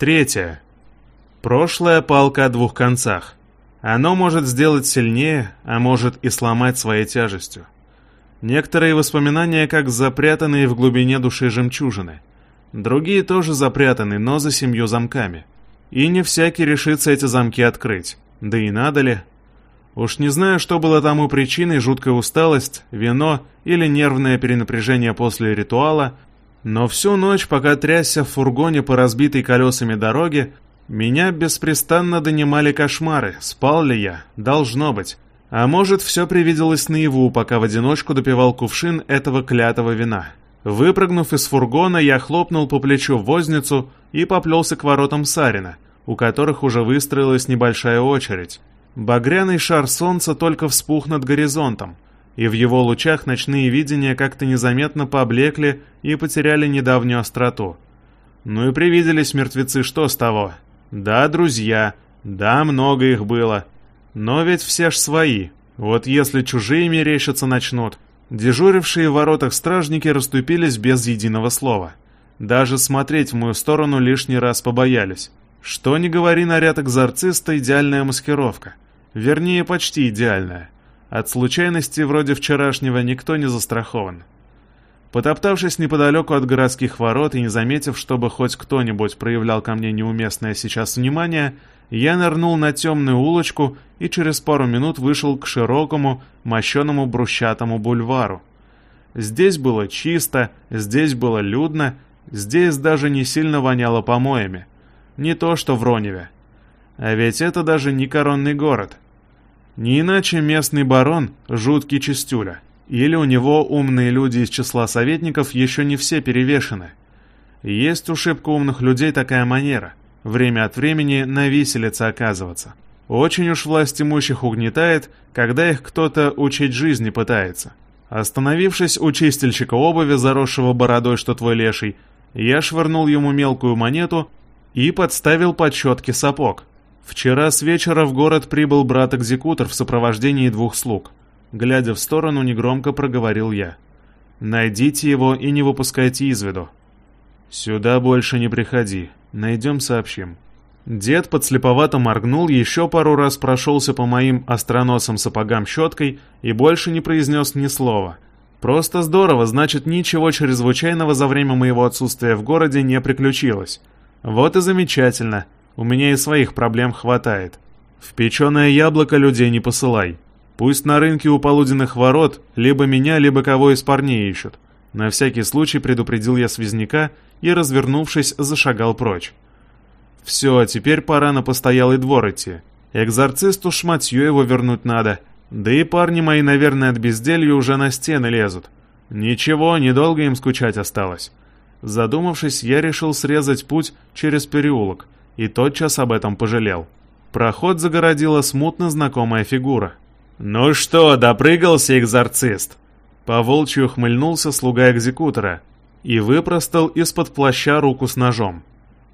Третье. Прошлая палка о двух концах. Оно может сделать сильнее, а может и сломать своей тяжестью. Некоторые воспоминания как запрятанные в глубине души жемчужины. Другие тоже запрятаны, но за семью замками. И не всякий решится эти замки открыть. Да и надо ли? Уж не знаю, что было тому причиной, жуткая усталость, вино или нервное перенапряжение после ритуала, но всю ночь, пока трясся в фургоне по разбитой колесами дороге, меня беспрестанно донимали кошмары, спал ли я, должно быть. А может, все привиделось наяву, пока в одиночку допивал кувшин этого клятого вина. Выпрыгнув из фургона, я хлопнул по плечу возницу и поплелся к воротам Сарина, у которых уже выстроилась небольшая очередь. Багряный шар солнца только вспух над горизонтом, и в его лучах ночные видения как-то незаметно поблекли и потеряли недавнюю остроту. Ну и привиделись мертвецы, что с того? Да, друзья, да, много их было. Но ведь все ж свои. Вот если чужие мерещиться начнут. Дежурившие в воротах стражники расступились без единого слова. Даже смотреть в мою сторону лишний раз побоялись. Что ни говори, наряд экзорциста — идеальная маскировка. Вернее, почти идеальная. От случайности вроде вчерашнего никто не застрахован. Потоптавшись неподалеку от городских ворот и не заметив, чтобы хоть кто-нибудь проявлял ко мне неуместное сейчас внимание, я нырнул на темную улочку и через пару минут вышел к широкому, мощеному брусчатому бульвару. Здесь было чисто, здесь было людно, здесь даже не сильно воняло помоями. Не то что в Роневе. А ведь это даже не коронный город. Не иначе местный барон — жуткий чистюля. Или у него умные люди из числа советников еще не все перевешены. Есть у шибко умных людей такая манера. Время от времени на виселице оказываться. Очень уж власть имущих угнетает, когда их кто-то учить жизни пытается. Остановившись у чистильщика обуви, заросшего бородой, что твой леший, я швырнул ему мелкую монету и подставил под щетки сапог. Вчера с вечера в город прибыл брат-экзекутор в сопровождении двух слуг. Глядя в сторону, негромко проговорил я. «Найдите его и не выпускайте из виду». «Сюда больше не приходи. Найдем, сообщим». Дед подслеповато моргнул, еще пару раз прошелся по моим остроносым сапогам щеткой и больше не произнес ни слова. Просто здорово, значит, ничего чрезвычайного за время моего отсутствия в городе не приключилось. Вот и замечательно. У меня и своих проблем хватает. В печеное яблоко людей не посылай. Пусть на рынке у полуденных ворот либо меня, либо кого из парней ищут. На всякий случай предупредил я связняка и, развернувшись, зашагал прочь. Все, теперь пора на постоялый двор идти. Экзорцисту шматье его вернуть надо. Да и парни мои, наверное, от безделья уже на стены лезут. Ничего, недолго им скучать осталось. Задумавшись, я решил срезать путь через переулок, и тотчас об этом пожалел. Проход загородила смутно знакомая фигура. «Ну что, допрыгался экзорцист?» Поволчью ухмыльнулся слуга экзекутора и выпростал из-под плаща руку с ножом.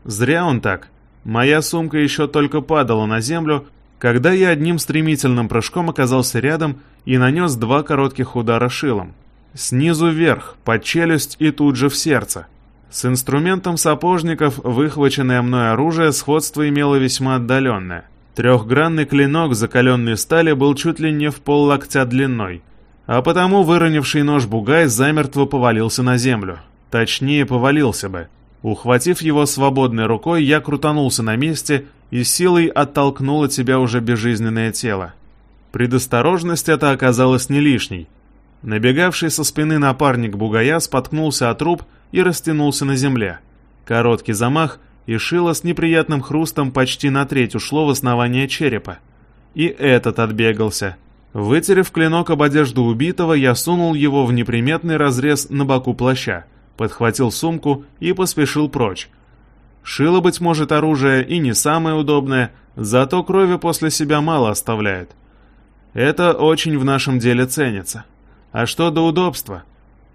Зря он так. Моя сумка еще только падала на землю, когда я одним стремительным прыжком оказался рядом и нанес два коротких удара шилом. Снизу вверх, под челюсть и тут же в сердце. С инструментом сапожников выхваченное мной оружие сходство имело весьма отдаленное — Трехгранный клинок закаленной стали был чуть ли не в пол локтя длиной, а потому выронивший нож бугай замертво повалился на землю. Точнее, повалился бы. Ухватив его свободной рукой, я крутанулся на месте и силой оттолкнул от себя уже безжизненное тело. Предосторожность эта оказалась не лишней. Набегавший со спины напарник бугая споткнулся от труп и растянулся на земле. Короткий замах, и шило с неприятным хрустом почти на треть ушло в основание черепа. И этот отбегался. Вытерев клинок об одежду убитого, я сунул его в неприметный разрез на боку плаща, подхватил сумку и поспешил прочь. Шило, быть может, оружие и не самое удобное, зато крови после себя мало оставляет. Это очень в нашем деле ценится. А что до удобства?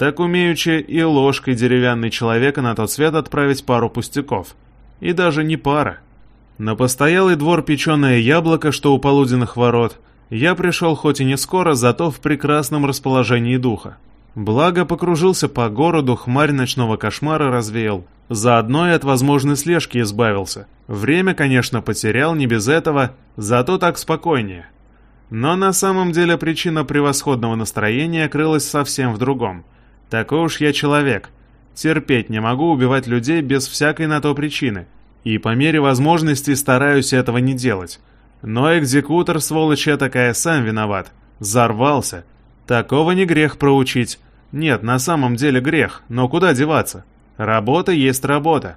Так умеючи и ложкой деревянный человека на тот свет отправить пару пустяков — и даже не пара. На постоялый двор печеное яблоко, что у полуденных ворот, я пришел хоть и не скоро, зато в прекрасном расположении духа. Благо, покружился по городу, хмарь ночного кошмара развеял. Заодно и от возможной слежки избавился. Время, конечно, потерял, не без этого, зато так спокойнее. Но на самом деле причина превосходного настроения крылась совсем в другом. Такой уж я человек. Терпеть не могу убивать людей без всякой на то причины. И по мере возможности стараюсь этого не делать. Но экзекутор, сволочь такая, сам виноват. Зарвался. Такого не грех проучить. Нет, на самом деле грех, но куда деваться? Работа есть работа.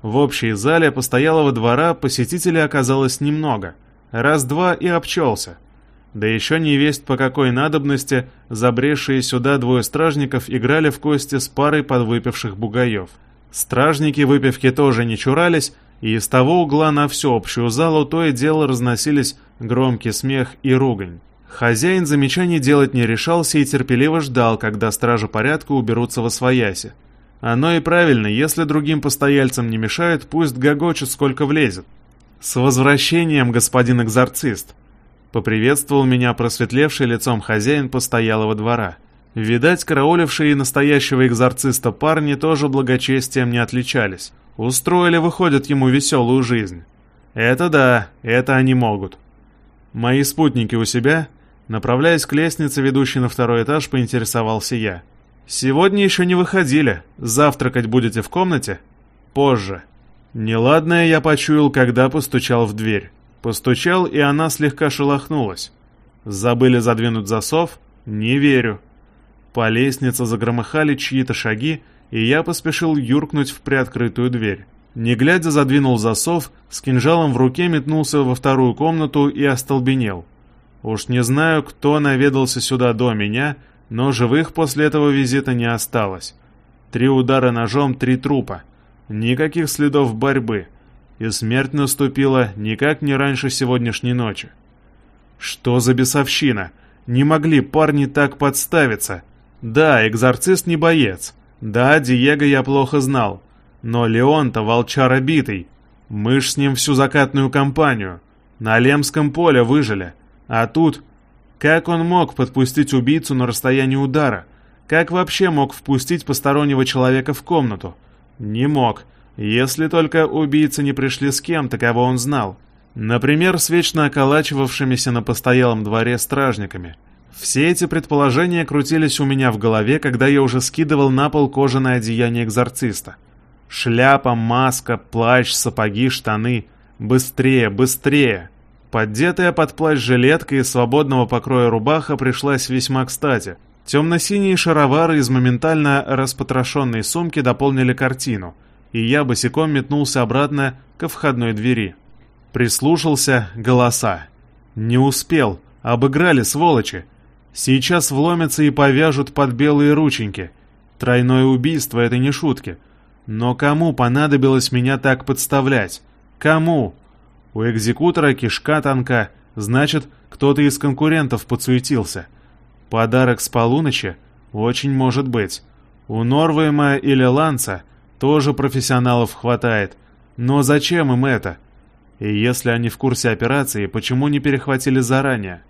В общей зале постоялого двора посетителей оказалось немного. Раз-два и обчелся. Да еще не весть по какой надобности забревшие сюда двое стражников играли в кости с парой подвыпивших бугаев. Стражники выпивки тоже не чурались, и из того угла на всю общую залу то и дело разносились громкий смех и ругань. Хозяин замечаний делать не решался и терпеливо ждал, когда стражи порядка уберутся во свояси. Оно и правильно, если другим постояльцам не мешает, пусть гогочет сколько влезет. «С возвращением, господин экзорцист!» Поприветствовал меня просветлевший лицом хозяин постоялого двора. Видать, караулившие настоящего экзорциста парни тоже благочестием не отличались. Устроили, выходят, ему веселую жизнь. Это да, это они могут. Мои спутники у себя? Направляясь к лестнице, ведущей на второй этаж, поинтересовался я. «Сегодня еще не выходили. Завтракать будете в комнате?» «Позже». Неладное я почуял, когда постучал в дверь. Постучал, и она слегка шелохнулась. Забыли задвинуть засов? Не верю. По лестнице загромыхали чьи-то шаги, и я поспешил юркнуть в приоткрытую дверь. Не глядя, задвинул засов, с кинжалом в руке метнулся во вторую комнату и остолбенел. Уж не знаю, кто наведался сюда до меня, но живых после этого визита не осталось. Три удара ножом, три трупа. Никаких следов борьбы. И смерть наступила никак не раньше сегодняшней ночи. Что за бесовщина? Не могли парни так подставиться. Да, экзорцист не боец. Да, Диего я плохо знал. Но Леон-то волчар обитый. Мы ж с ним всю закатную кампанию. На Лемском поле выжили. А тут как он мог подпустить убийцу на расстояние удара? Как вообще мог впустить постороннего человека в комнату? Не мог, если только убийцы не пришли с кем-то, кого он знал. Например, с вечно околачивавшимися на постоялом дворе стражниками. Все эти предположения крутились у меня в голове, когда я уже скидывал на пол кожаное одеяние экзорциста. Шляпа, маска, плащ, сапоги, штаны. Быстрее, быстрее! Поддетая под плащ жилетка и свободного покроя рубаха пришлась весьма кстати. Темно-синие шаровары из моментально распотрошенной сумки дополнили картину, и я босиком метнулся обратно ко входной двери. Прислушался голоса. Не успел, обыграли сволочи. Сейчас вломятся и повяжут под белые рученьки. Тройное убийство — это не шутки. Но кому понадобилось меня так подставлять? Кому? У экзекутора кишка тонка, значит, кто-то из конкурентов подсуетился. Подарок с полуночи? Очень может быть. У Норвейма или Ланца тоже профессионалов хватает. Но зачем им это? И если они в курсе операции, почему не перехватили заранее?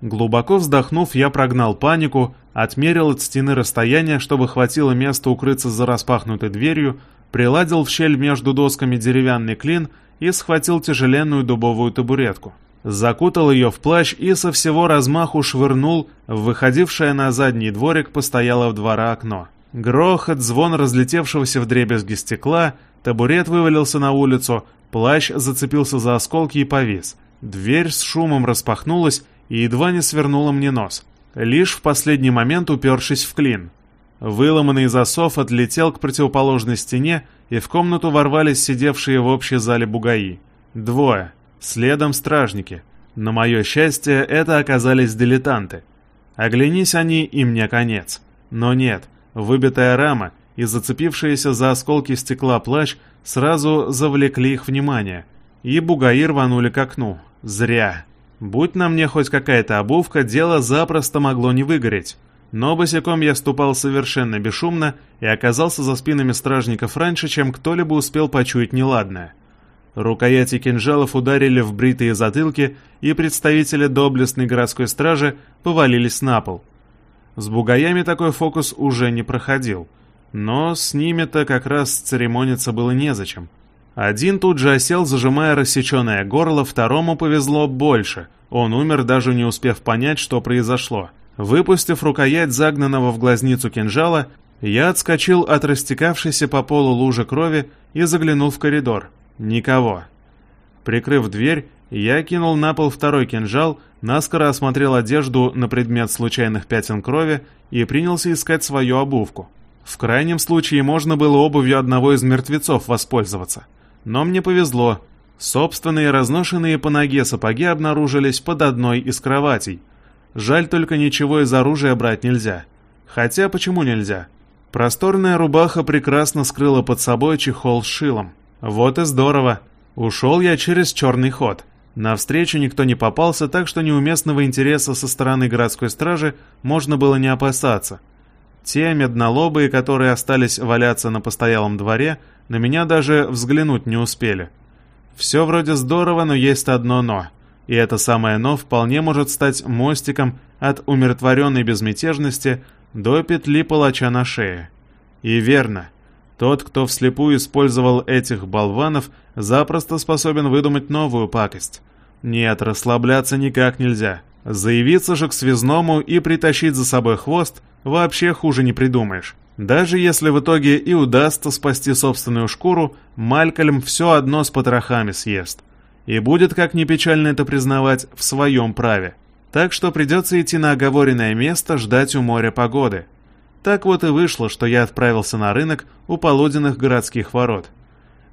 Глубоко вздохнув, я прогнал панику, отмерил от стены расстояние, чтобы хватило места укрыться за распахнутой дверью, приладил в щель между досками деревянный клин и схватил тяжеленную дубовую табуретку. Закутал ее в плащ и со всего размаху швырнул в выходившее на задний дворик постояло в двора окно. Грохот, звон разлетевшегося в дребезги стекла, табурет вывалился на улицу, плащ зацепился за осколки и повис. Дверь с шумом распахнулась и едва не свернула мне нос, лишь в последний момент упершись в клин. Выломанный засов отлетел к противоположной стене, и в комнату ворвались сидевшие в общей зале бугаи. Двое. Следом стражники. На мое счастье, это оказались дилетанты. Оглянись они, и мне конец. Но нет, выбитая рама и зацепившиеся за осколки стекла плащ сразу завлекли их внимание, и бугаи рванули к окну. Зря. Будь на мне хоть какая-то обувка, дело запросто могло не выгореть. Но босиком я ступал совершенно бесшумно и оказался за спинами стражников раньше, чем кто-либо успел почуять неладное. Рукояти кинжалов ударили в бритые затылки, и представители доблестной городской стражи повалились на пол. С бугаями такой фокус уже не проходил. Но с ними-то как раз церемониться было незачем. Один тут же осел, зажимая рассеченное горло, второму повезло больше. Он умер, даже не успев понять, что произошло. Выпустив рукоять загнанного в глазницу кинжала, я отскочил от растекавшейся по полу лужи крови и заглянул в коридор. Никого. Прикрыв дверь, я кинул на пол второй кинжал, наскоро осмотрел одежду на предмет случайных пятен крови и принялся искать свою обувку. В крайнем случае можно было обувью одного из мертвецов воспользоваться. Но мне повезло. Собственные разношенные по ноге сапоги обнаружились под одной из кроватей. Жаль только ничего из оружия брать нельзя. Хотя почему нельзя? Просторная рубаха прекрасно скрыла под собой чехол с шилом. Вот и здорово. Ушел я через черный ход. Навстречу никто не попался, так что неуместного интереса со стороны городской стражи можно было не опасаться. Те меднолобые, которые остались валяться на постоялом дворе, на меня даже взглянуть не успели. Все вроде здорово, но есть одно «но». И это самое «но» вполне может стать мостиком от умиротворенной безмятежности до петли палача на шее. И верно, тот, кто вслепую использовал этих болванов, запросто способен выдумать новую пакость. Нет, расслабляться никак нельзя. Заявиться же к связному и притащить за собой хвост вообще хуже не придумаешь. Даже если в итоге и удастся спасти собственную шкуру, Малькольм все одно с потрохами съест. И будет, как ни печально это признавать, в своем праве. Так что придется идти на оговоренное место ждать у моря погоды. Так вот и вышло, что я отправился на рынок у полуденных городских ворот.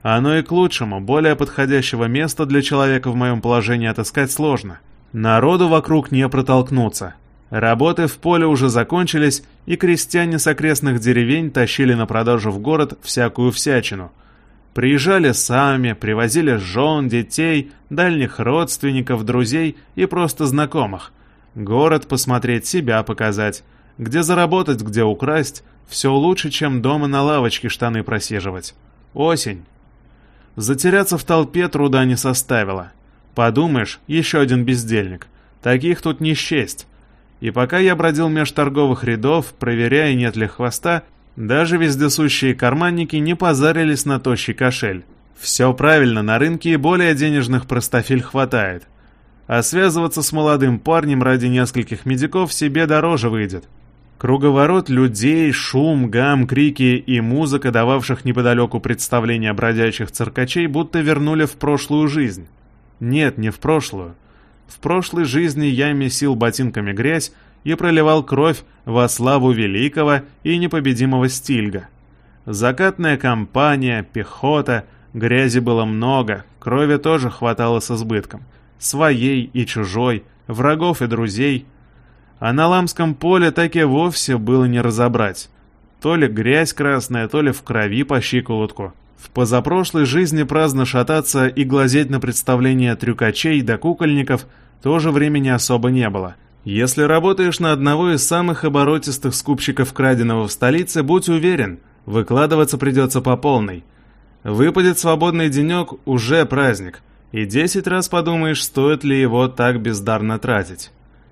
Оно и к лучшему, более подходящего места для человека в моем положении отыскать сложно. Народу вокруг не протолкнуться. Работы в поле уже закончились, и крестьяне с окрестных деревень тащили на продажу в город всякую всячину. Приезжали сами, привозили жен, детей, дальних родственников, друзей и просто знакомых. Город посмотреть, себя показать. Где заработать, где украсть. Все лучше, чем дома на лавочке штаны просиживать. Осень. Затеряться в толпе труда не составило. Подумаешь, еще один бездельник. Таких тут не счесть. И пока я бродил меж торговых рядов, проверяя, нет ли хвоста, даже вездесущие карманники не позарились на тощий кошель. Все правильно, на рынке и более денежных простофиль хватает. А связываться с молодым парнем ради нескольких медиков себе дороже выйдет. Круговорот людей, шум, гам, крики и музыка, дававших неподалеку представления бродячих циркачей, будто вернули в прошлую жизнь. Нет, не в прошлую. В прошлой жизни я месил ботинками грязь и проливал кровь во славу великого и непобедимого Стильга. Закатная компания, пехота, грязи было много, крови тоже хватало с избытком. Своей и чужой, врагов и друзей. А на Ламском поле так и вовсе было не разобрать. То ли грязь красная, то ли в крови по щиколотку. В позапрошлой жизни праздно шататься и глазеть на представления трюкачей да кукольников тоже времени особо не было. Если работаешь на одного из самых оборотистых скупщиков краденого в столице, будь уверен, выкладываться придется по полной. Выпадет свободный денек – уже праздник, и десять раз подумаешь, стоит ли его так бездарно тратить.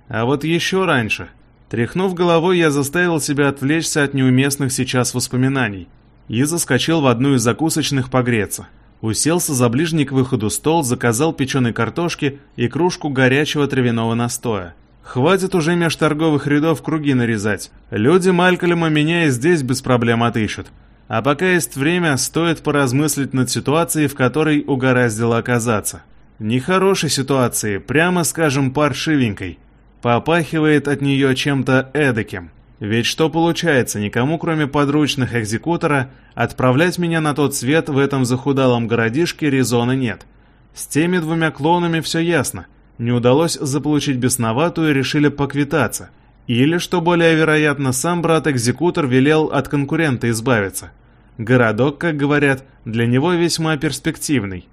А вот еще раньше. Тряхнув головой, я заставил себя отвлечься от неуместных сейчас воспоминаний – и заскочил в одну из закусочных погреться. Уселся за ближний к выходу стол, заказал печеной картошки и кружку горячего травяного настоя. Хватит уже меж торговых рядов круги нарезать. Люди Малькольма меня и здесь без проблем отыщут. А пока есть время, стоит поразмыслить над ситуацией, в которой угораздило оказаться. Нехорошей ситуации, прямо скажем, паршивенькой. Попахивает от нее чем-то эдаким. Ведь что получается, никому кроме подручных экзекутора отправлять меня на тот свет в этом захудалом городишке резона нет. С теми двумя клонами все ясно. Не удалось заполучить бесноватую решили поквитаться. Или, что более вероятно, сам брат-экзекутор велел от конкурента избавиться. Городок, как говорят, для него весьма перспективный.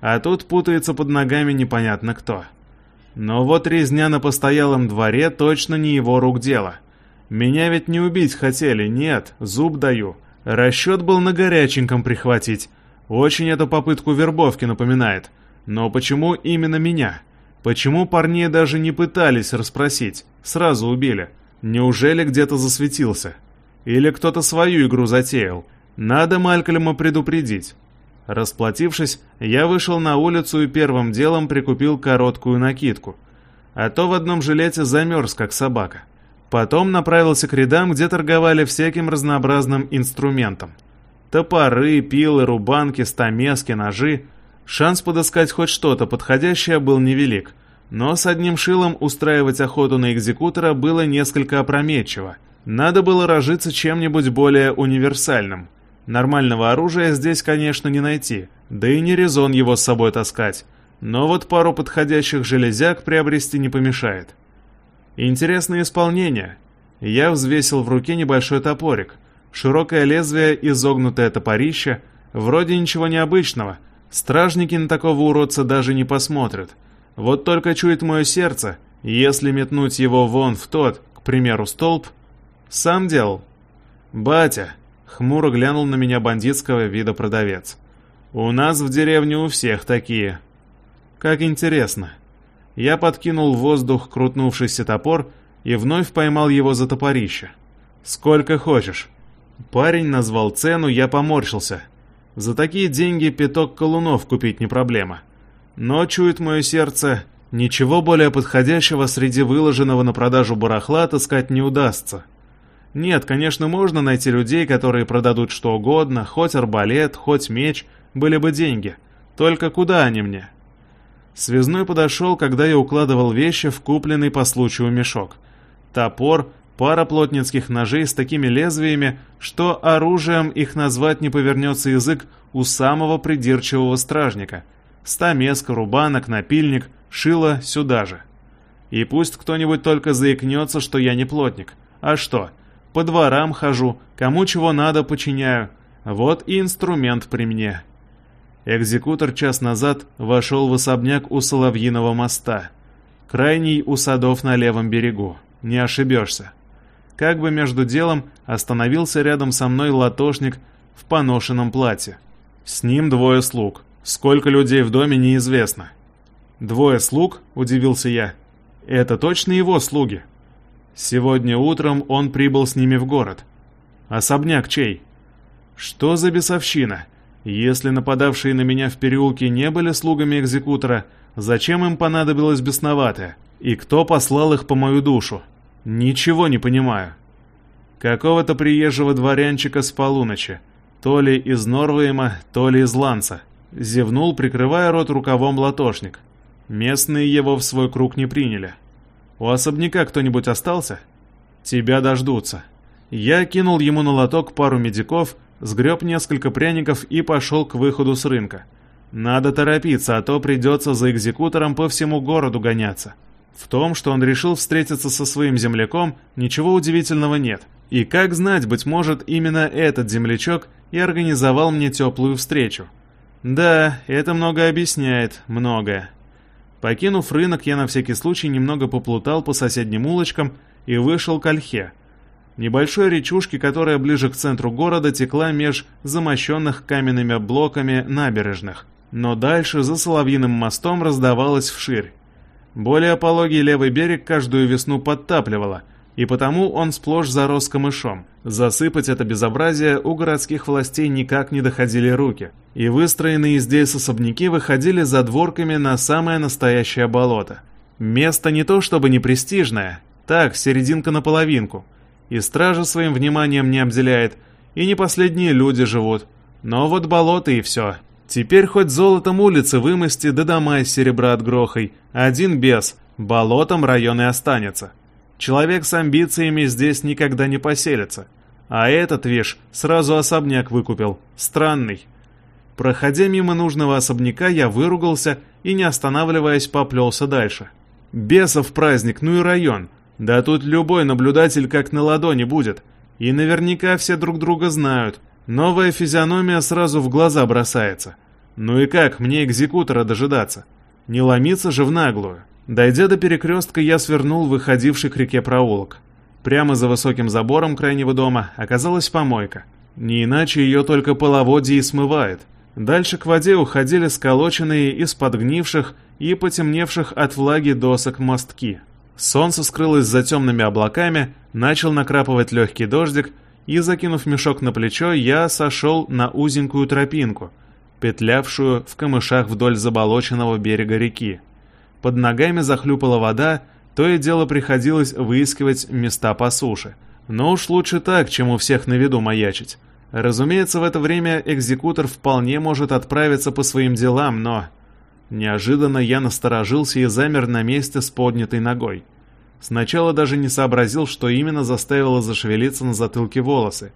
А тут путается под ногами непонятно кто. Но вот резня на постоялом дворе точно не его рук дело. Меня ведь не убить хотели, нет, зуб даю. Расчет был на горяченьком прихватить. Очень эту попытку вербовки напоминает. Но почему именно меня? Почему парней даже не пытались расспросить? Сразу убили. Неужели где-то засветился? Или кто-то свою игру затеял? Надо Малькольма предупредить. Расплатившись, я вышел на улицу и первым делом прикупил короткую накидку. А то в одном жилете замерз, как собака. Потом направился к рядам, где торговали всяким разнообразным инструментом. Топоры, пилы, рубанки, стамески, ножи. Шанс подыскать хоть что-то подходящее был невелик, но с одним шилом устраивать охоту на экзекутора было несколько опрометчиво. Надо было разжиться чем-нибудь более универсальным. Нормального оружия здесь, конечно, не найти, да и не резон его с собой таскать. Но вот пару подходящих железяк приобрести не помешает. Интересное исполнение. Я взвесил в руке небольшой топорик. Широкое лезвие, изогнутое топорище. Вроде ничего необычного. Стражники на такого уродца даже не посмотрят. Вот только чует мое сердце, если метнуть его вон в тот, к примеру, столб, сам делал. «Батя, Хмуро глянул на меня бандитского вида продавец. «У нас в деревне у всех такие». «Как интересно». Я подкинул в воздух крутнувшийся топор и вновь поймал его за топорище. «Сколько хочешь». Парень назвал цену, я поморщился. За такие деньги пяток колунов купить не проблема. Но, чует мое сердце, ничего более подходящего среди выложенного на продажу барахла отыскать не удастся. Нет, конечно, можно найти людей, которые продадут что угодно, хоть арбалет, хоть меч, были бы деньги. Только куда они мне? Связной подошел, когда я укладывал вещи в купленный по случаю мешок. Топор, пара плотницких ножей с такими лезвиями, что оружием их назвать не повернется язык у самого придирчивого стражника. Стамеска, рубанок, напильник, шило сюда же. И пусть кто-нибудь только заикнется, что я не плотник. А что, по дворам хожу, кому чего надо починяю. Вот и инструмент при мне. Экзекутор час назад вошел в особняк у Соловьиного моста. Крайний у садов на левом берегу. Не ошибешься. Как бы между делом остановился рядом со мной латошник в поношенном платье. С ним двое слуг. Сколько людей в доме, неизвестно. «Двое слуг?» – удивился я. «Это точно его слуги?» Сегодня утром он прибыл с ними в город. Особняк чей? Что за бесовщина? Если нападавшие на меня в переулке не были слугами экзекутора, зачем им понадобилось бесноватое? И кто послал их по мою душу? Ничего не понимаю. Какого-то приезжего дворянчика с полуночи. То ли из Норвейма, то ли из Ланца. Зевнул, прикрывая рот рукавом латошник. Местные его в свой круг не приняли. У особняка кто-нибудь остался? Тебя дождутся. Я кинул ему на лоток пару медиков, сгреб несколько пряников и пошел к выходу с рынка. Надо торопиться, а то придется за экзекутором по всему городу гоняться. В том, что он решил встретиться со своим земляком, ничего удивительного нет. И как знать, быть может, именно этот землячок и организовал мне теплую встречу. Да, это много объясняет, многое. Покинув рынок, я на всякий случай немного поплутал по соседним улочкам и вышел к Ольхе. Небольшой речушке, которая ближе к центру города, текла меж замощенных каменными блоками набережных, но дальше за Соловьиным мостом раздавалась вширь. Более пологий левый берег каждую весну подтапливало – и потому он сплошь зарос камышом. Засыпать это безобразие у городских властей никак не доходили руки, и выстроенные здесь особняки выходили за дворками на самое настоящее болото. Место не то чтобы не престижное, так, серединка на половинку. И стража своим вниманием не обделяет, и не последние люди живут. Но вот болото и все. Теперь хоть золотом улицы вымости, да дома из серебра отгрохай. Один без, болотом район и останется. Человек с амбициями здесь никогда не поселится. А этот, вишь, сразу особняк выкупил. Странный. Проходя мимо нужного особняка, я выругался и, не останавливаясь, поплелся дальше. Бесов праздник, ну и район. Да тут любой наблюдатель как на ладони будет. И наверняка все друг друга знают. Новая физиономия сразу в глаза бросается. Ну и как мне экзекутора дожидаться? Не ломиться же в наглую. Дойдя до перекрестка, я свернул выходивший к реке проулок. Прямо за высоким забором крайнего дома оказалась помойка. Не иначе ее только половодье и смывает. Дальше к воде уходили сколоченные из подгнивших и потемневших от влаги досок мостки. Солнце скрылось за темными облаками, начал накрапывать легкий дождик, и, закинув мешок на плечо, я сошел на узенькую тропинку, петлявшую в камышах вдоль заболоченного берега реки. Под ногами захлюпала вода, то и дело приходилось выискивать места по суше. Но уж лучше так, чем у всех на виду маячить. Разумеется, в это время экзекутор вполне может отправиться по своим делам, но... Неожиданно я насторожился и замер на месте с поднятой ногой. Сначала даже не сообразил, что именно заставило зашевелиться на затылке волосы.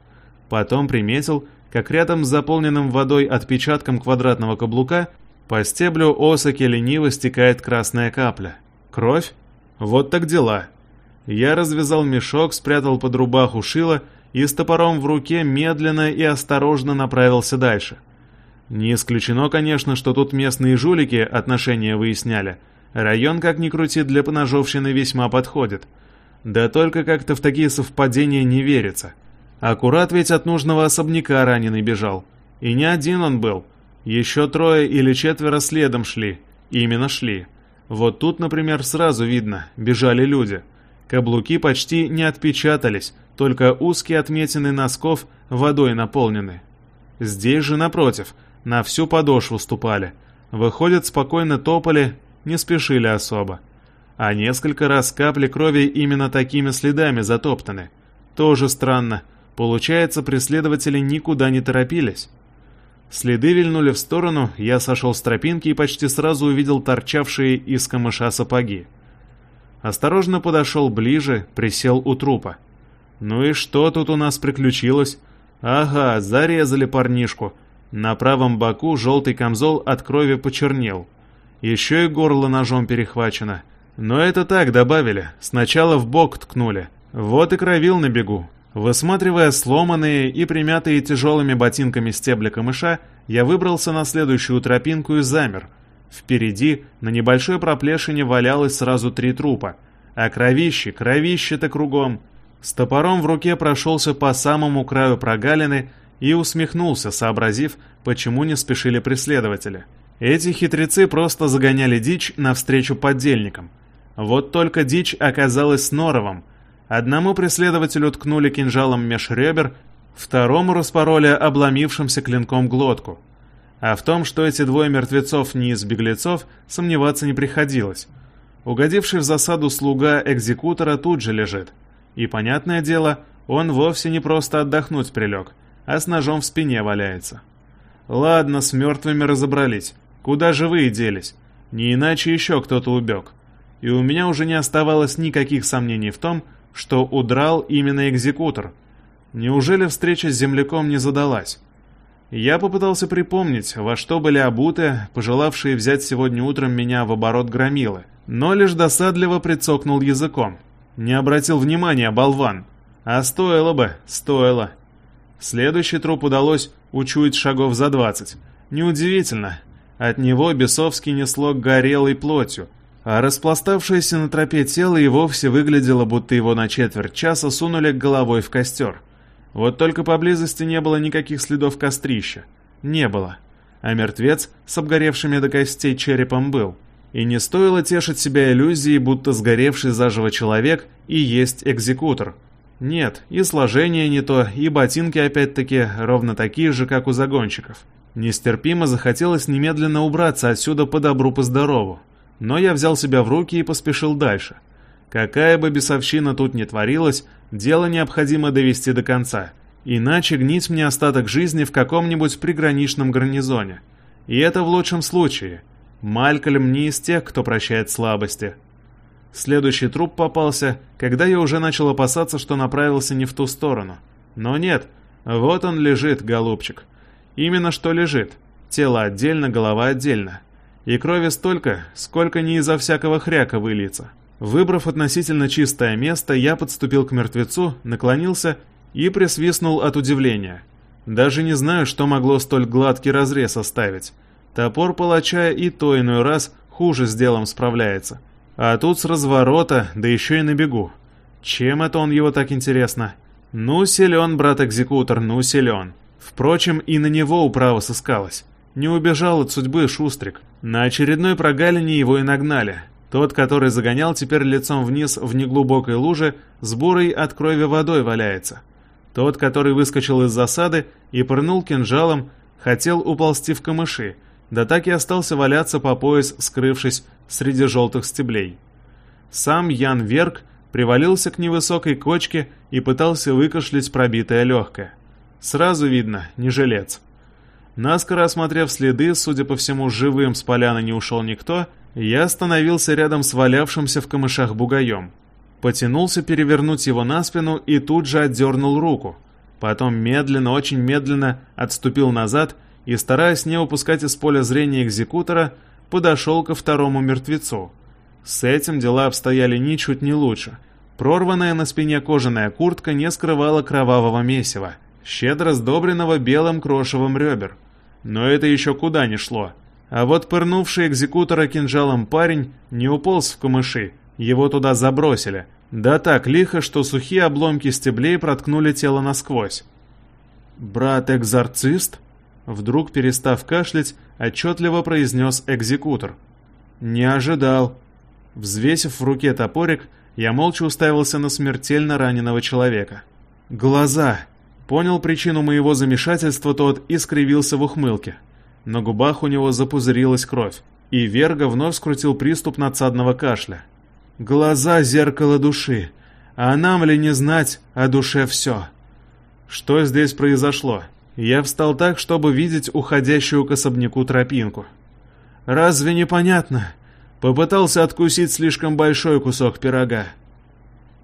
Потом приметил, как рядом с заполненным водой отпечатком квадратного каблука по стеблю осоки лениво стекает красная капля. Кровь? Вот так дела. Я развязал мешок, спрятал под рубаху шило и с топором в руке медленно и осторожно направился дальше. Не исключено, конечно, что тут местные жулики отношения выясняли. Район, как ни крути, для поножовщины весьма подходит. Да только как-то в такие совпадения не верится. Аккурат ведь от нужного особняка раненый бежал. И не один он был. Еще трое или четверо следом шли. Именно шли. Вот тут, например, сразу видно, бежали люди. Каблуки почти не отпечатались, только узкие отметины носков водой наполнены. Здесь же, напротив, на всю подошву ступали. Выходят, спокойно топали, не спешили особо. А несколько раз капли крови именно такими следами затоптаны. Тоже странно. Получается, преследователи никуда не торопились. Следы вильнули в сторону, я сошел с тропинки и почти сразу увидел торчавшие из камыша сапоги. Осторожно подошел ближе, присел у трупа. Ну и что тут у нас приключилось? Ага, зарезали парнишку. На правом боку желтый камзол от крови почернел. Еще и горло ножом перехвачено. Но это так добавили, сначала в бок ткнули. Вот и кровил на бегу. Высматривая сломанные и примятые тяжелыми ботинками стебли камыша, я выбрался на следующую тропинку и замер — Впереди на небольшой проплешине валялось сразу три трупа. А кровище, кровище-то кругом. С топором в руке прошелся по самому краю прогалины и усмехнулся, сообразив, почему не спешили преследователи. Эти хитрецы просто загоняли дичь навстречу поддельникам. Вот только дичь оказалась норовом. Одному преследователю ткнули кинжалом меж ребер, второму распороли обломившимся клинком глотку. А в том, что эти двое мертвецов не из беглецов, сомневаться не приходилось. Угодивший в засаду слуга экзекутора тут же лежит. И, понятное дело, он вовсе не просто отдохнуть прилег, а с ножом в спине валяется. Ладно, с мертвыми разобрались. Куда живые делись? Не иначе еще кто-то убег. И у меня уже не оставалось никаких сомнений в том, что удрал именно экзекутор. Неужели встреча с земляком не задалась? Я попытался припомнить, во что были обуты, пожелавшие взять сегодня утром меня в оборот громилы, но лишь досадливо прицокнул языком. Не обратил внимания, болван. А стоило бы, стоило. Следующий труп удалось учуять шагов за двадцать. Неудивительно. От него Бесовский несло горелой плотью, а распластавшееся на тропе тело и вовсе выглядело, будто его на четверть часа сунули головой в костер. Вот только поблизости не было никаких следов кострища. Не было. А мертвец с обгоревшими до костей черепом был. И не стоило тешить себя иллюзией, будто сгоревший заживо человек и есть экзекутор. Нет, и сложение не то, и ботинки опять-таки ровно такие же, как у загонщиков. Нестерпимо захотелось немедленно убраться отсюда по добру по здорову. Но я взял себя в руки и поспешил дальше. Какая бы бесовщина тут ни творилась, дело необходимо довести до конца. Иначе гнить мне остаток жизни в каком-нибудь приграничном гарнизоне. И это в лучшем случае. Малькольм не из тех, кто прощает слабости. Следующий труп попался, когда я уже начал опасаться, что направился не в ту сторону. Но нет, вот он лежит, голубчик. Именно что лежит. Тело отдельно, голова отдельно. И крови столько, сколько не изо всякого хряка выльется. Выбрав относительно чистое место, я подступил к мертвецу, наклонился и присвистнул от удивления. Даже не знаю, что могло столь гладкий разрез оставить. Топор палача и то иной раз хуже с делом справляется. А тут с разворота, да еще и на бегу. Чем это он его так интересно? Ну, силен, брат-экзекутор, ну, силен. Впрочем, и на него управа сыскалась. Не убежал от судьбы Шустрик. На очередной прогалине его и нагнали. Тот, который загонял, теперь лицом вниз в неглубокой луже, с бурой от крови водой валяется. Тот, который выскочил из засады и пырнул кинжалом, хотел уползти в камыши, да так и остался валяться по пояс, скрывшись среди желтых стеблей. Сам Ян Верк привалился к невысокой кочке и пытался выкашлять пробитое легкое. Сразу видно, не жилец. Наскоро осмотрев следы, судя по всему, живым с поляны не ушел никто, я остановился рядом с валявшимся в камышах бугаем. Потянулся перевернуть его на спину и тут же отдернул руку. Потом медленно, очень медленно отступил назад и, стараясь не упускать из поля зрения экзекутора, подошел ко второму мертвецу. С этим дела обстояли ничуть не лучше. Прорванная на спине кожаная куртка не скрывала кровавого месива, щедро сдобренного белым крошевым ребер. Но это еще куда ни шло. А вот пырнувший экзекутора кинжалом парень не уполз в камыши, его туда забросили. Да так лихо, что сухие обломки стеблей проткнули тело насквозь. «Брат-экзорцист?» Вдруг, перестав кашлять, отчетливо произнес экзекутор. «Не ожидал». Взвесив в руке топорик, я молча уставился на смертельно раненого человека. «Глаза!» Понял причину моего замешательства тот и скривился в ухмылке. На губах у него запузырилась кровь, и Верга вновь скрутил приступ надсадного кашля. «Глаза — зеркало души, а нам ли не знать о душе все?» Что здесь произошло? Я встал так, чтобы видеть уходящую к особняку тропинку. «Разве непонятно?» Попытался откусить слишком большой кусок пирога.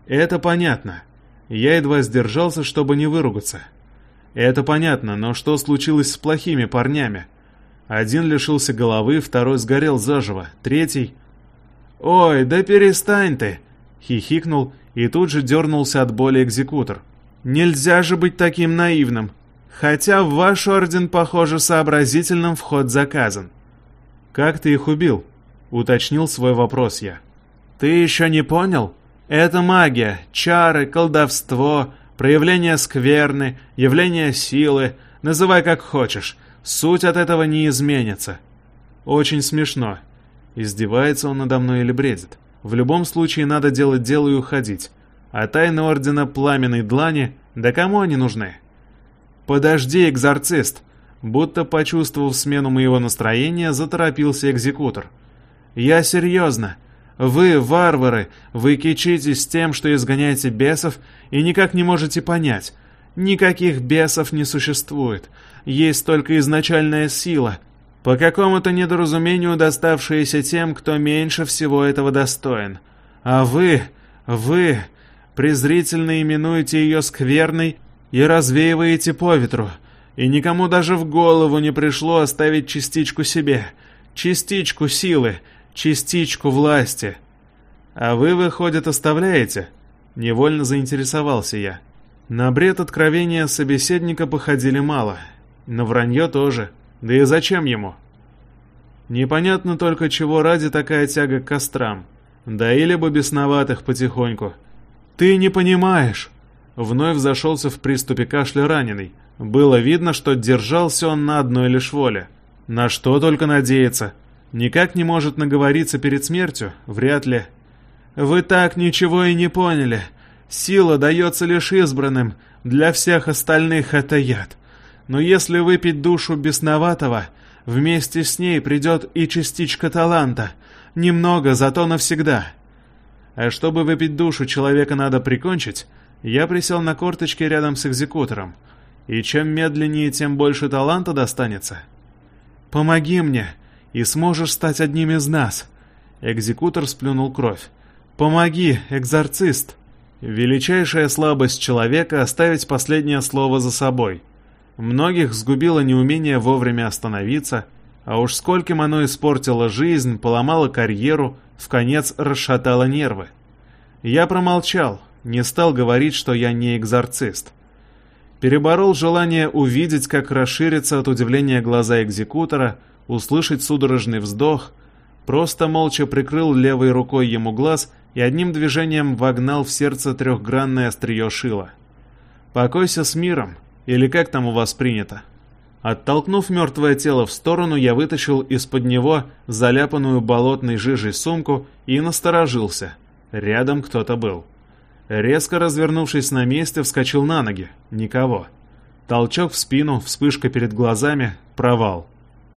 «Это понятно. Я едва сдержался, чтобы не выругаться. Это понятно, но что случилось с плохими парнями? Один лишился головы, второй сгорел заживо, третий... «Ой, да перестань ты!» — хихикнул и тут же дернулся от боли экзекутор. «Нельзя же быть таким наивным! Хотя в ваш орден, похоже, сообразительным вход заказан». «Как ты их убил?» — уточнил свой вопрос я. «Ты еще не понял? Это магия, чары, колдовство, проявление скверны, явление силы, называй как хочешь. Суть от этого не изменится. Очень смешно. Издевается он надо мной или бредит? В любом случае надо делать дело и уходить. А тайны Ордена Пламенной Длани, да кому они нужны? Подожди, экзорцист! Будто почувствовав смену моего настроения, заторопился экзекутор. Я серьезно. Вы, варвары, вы кичитесь тем, что изгоняете бесов, и никак не можете понять. Никаких бесов не существует. Есть только изначальная сила, по какому-то недоразумению доставшаяся тем, кто меньше всего этого достоин. А вы, вы, презрительно именуете ее скверной и развеиваете по ветру, и никому даже в голову не пришло оставить частичку себе, частичку силы, частичку власти. А вы, выходит, оставляете? Невольно заинтересовался я. На бред откровения собеседника походили мало, на вранье тоже. Да и зачем ему? Непонятно только, чего ради такая тяга к кострам. Да или бы бесноватых потихоньку. «Ты не понимаешь!» Вновь зашелся в приступе кашля раненый. Было видно, что держался он на одной лишь воле. На что только надеяться. Никак не может наговориться перед смертью? Вряд ли. Вы так ничего и не поняли. Сила дается лишь избранным. Для всех остальных это яд. Но если выпить душу бесноватого, вместе с ней придет и частичка таланта. Немного, зато навсегда. А чтобы выпить душу человека надо прикончить, я присел на корточки рядом с экзекутором. И чем медленнее, тем больше таланта достанется. «Помоги мне!» И сможешь стать одним из нас». Экзекутор сплюнул кровь. «Помоги, экзорцист!» Величайшая слабость человека — оставить последнее слово за собой. Многих сгубило неумение вовремя остановиться, а уж скольким оно испортило жизнь, поломало карьеру, в конец расшатало нервы. Я промолчал, не стал говорить, что я не экзорцист. Переборол желание увидеть, как расширятся от удивления глаза экзекутора, услышать судорожный вздох, просто молча прикрыл левой рукой ему глаз и одним движением вогнал в сердце трехгранное острие шила. «Покойся с миром», или как там у вас принято? Оттолкнув мертвое тело в сторону, я вытащил из-под него заляпанную болотной жижей сумку и насторожился. Рядом кто-то был. Резко развернувшись на месте, вскочил на ноги. Никого. Толчок в спину, вспышка перед глазами, провал.